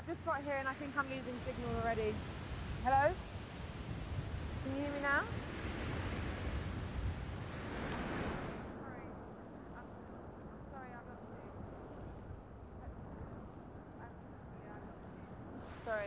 I've just got here and I think I'm losing signal already. Hello? Can you hear me now? Sorry.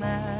miles.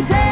doesn't